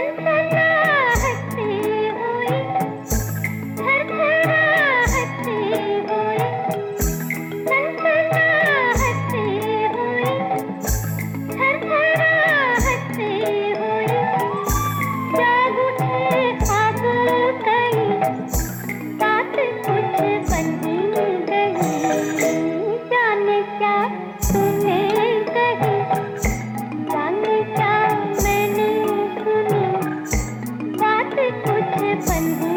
Thank you. when we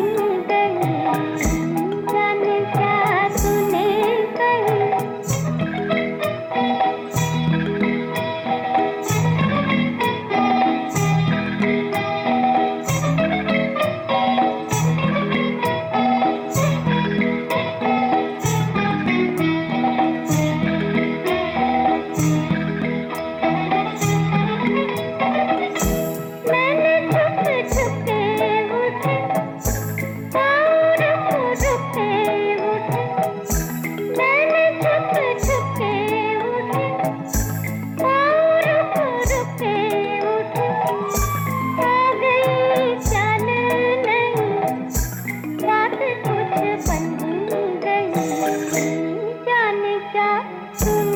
Tonight.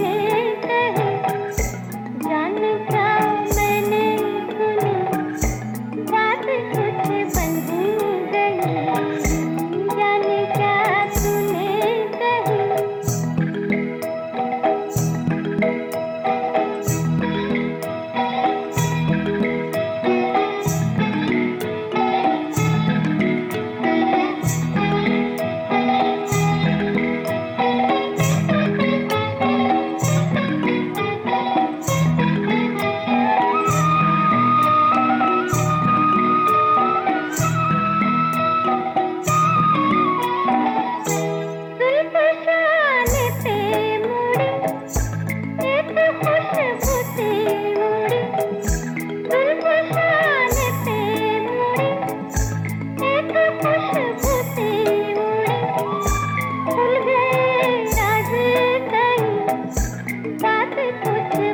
ஒரு